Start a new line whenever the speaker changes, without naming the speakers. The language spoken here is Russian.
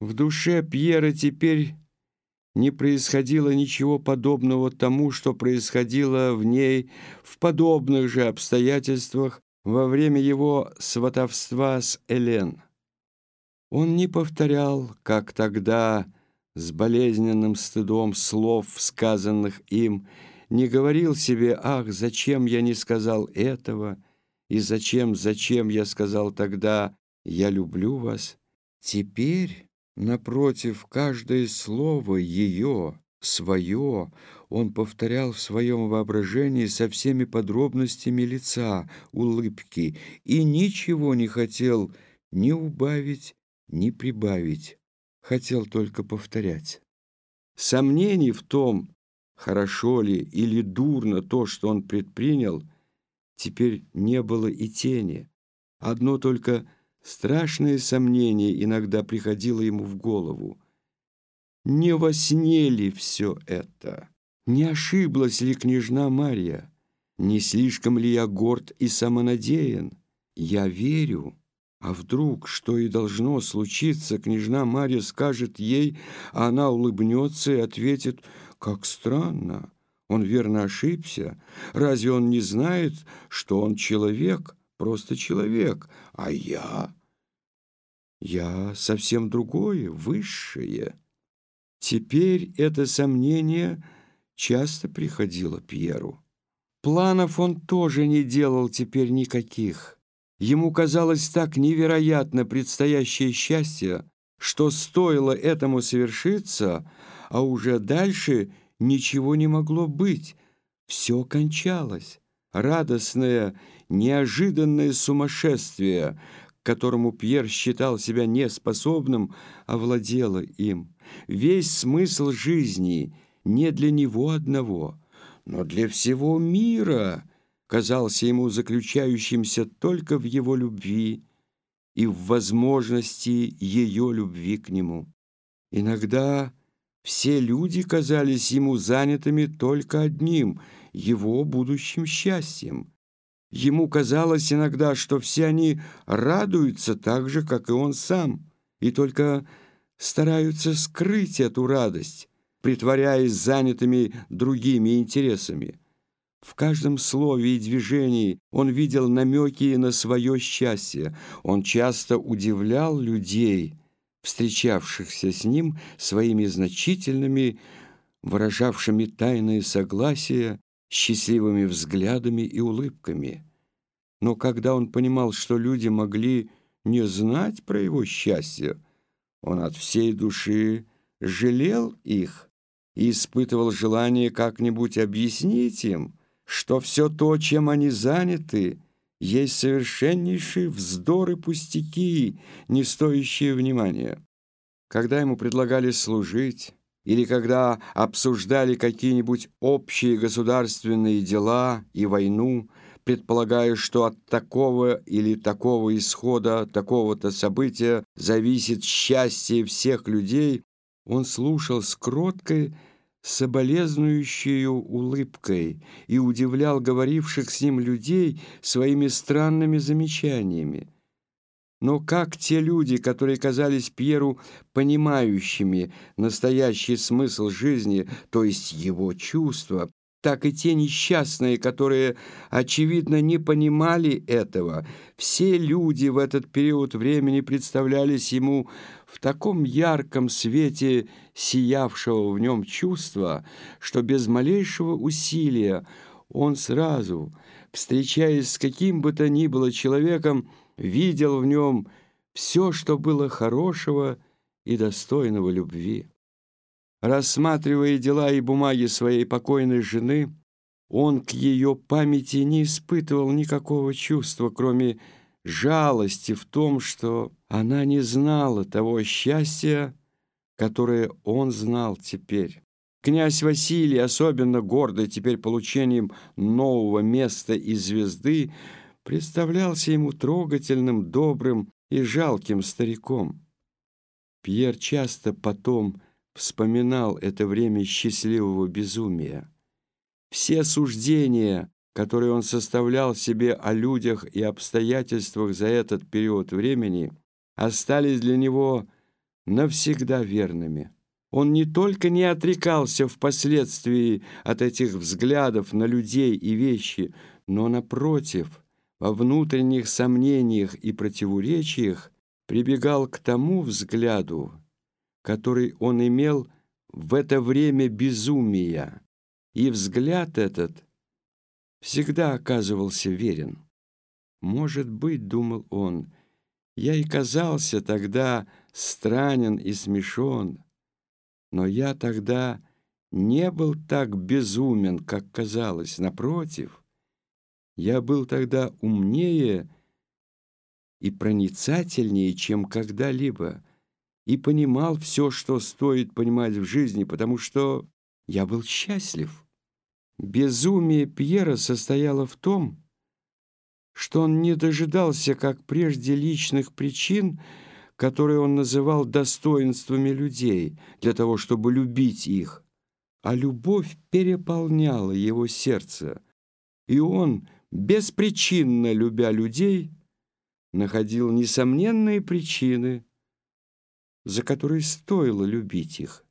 В душе Пьера теперь не происходило ничего подобного тому, что происходило в ней в подобных же обстоятельствах во время его сватовства с Элен. Он не повторял, как тогда, с болезненным стыдом слов, сказанных им, не говорил себе «Ах, зачем я не сказал этого?» и «Зачем, зачем я сказал тогда «Я люблю вас»?» Теперь Напротив, каждое слово ее, свое, он повторял в своем воображении со всеми подробностями лица, улыбки, и ничего не хотел ни убавить, ни прибавить, хотел только повторять. Сомнений в том, хорошо ли или дурно то, что он предпринял, теперь не было и тени. Одно только – Страшное сомнение иногда приходило ему в голову. Не во сне ли все это? Не ошиблась ли княжна Марья? Не слишком ли я горд и самонадеян? Я верю. А вдруг, что и должно случиться, княжна Марья скажет ей, а она улыбнется и ответит, «Как странно! Он верно ошибся. Разве он не знает, что он человек, просто человек, а я...» Я совсем другое, высшее. Теперь это сомнение часто приходило Пьеру. Планов он тоже не делал теперь никаких. Ему казалось так невероятно предстоящее счастье, что стоило этому совершиться, а уже дальше ничего не могло быть. Все кончалось. Радостное, неожиданное сумасшествие, которому Пьер считал себя неспособным, овладела им. Весь смысл жизни не для него одного, но для всего мира казался ему заключающимся только в его любви и в возможности ее любви к нему. Иногда все люди казались ему занятыми только одним — его будущим счастьем. Ему казалось иногда, что все они радуются так же, как и он сам, и только стараются скрыть эту радость, притворяясь занятыми другими интересами. В каждом слове и движении он видел намеки на свое счастье. Он часто удивлял людей, встречавшихся с ним своими значительными, выражавшими тайное согласие, счастливыми взглядами и улыбками. Но когда он понимал, что люди могли не знать про его счастье, он от всей души жалел их и испытывал желание как-нибудь объяснить им, что все то, чем они заняты, есть совершеннейшие вздоры пустяки, не стоящие внимания. Когда ему предлагали служить, или когда обсуждали какие-нибудь общие государственные дела и войну, предполагая, что от такого или такого исхода, такого-то события зависит счастье всех людей, он слушал с кроткой, соболезнующей улыбкой и удивлял говоривших с ним людей своими странными замечаниями. Но как те люди, которые казались Пьеру понимающими настоящий смысл жизни, то есть его чувства, так и те несчастные, которые, очевидно, не понимали этого, все люди в этот период времени представлялись ему в таком ярком свете сиявшего в нем чувства, что без малейшего усилия он сразу, встречаясь с каким бы то ни было человеком, видел в нем все, что было хорошего и достойного любви. Рассматривая дела и бумаги своей покойной жены, он к ее памяти не испытывал никакого чувства, кроме жалости в том, что она не знала того счастья, которое он знал теперь. Князь Василий, особенно гордый теперь получением нового места и звезды, представлялся ему трогательным, добрым и жалким стариком. Пьер часто потом вспоминал это время счастливого безумия. Все суждения, которые он составлял себе о людях и обстоятельствах за этот период времени, остались для него навсегда верными. Он не только не отрекался впоследствии от этих взглядов на людей и вещи, но, напротив, во внутренних сомнениях и противоречиях прибегал к тому взгляду, который он имел в это время безумия, и взгляд этот всегда оказывался верен. «Может быть, — думал он, — я и казался тогда странен и смешон, но я тогда не был так безумен, как казалось. Напротив, я был тогда умнее и проницательнее, чем когда-либо, и понимал все, что стоит понимать в жизни, потому что я был счастлив. Безумие Пьера состояло в том, что он не дожидался, как прежде, личных причин, которые он называл достоинствами людей, для того, чтобы любить их. А любовь переполняла его сердце, и он, беспричинно любя людей, находил несомненные причины, за которые стоило любить их.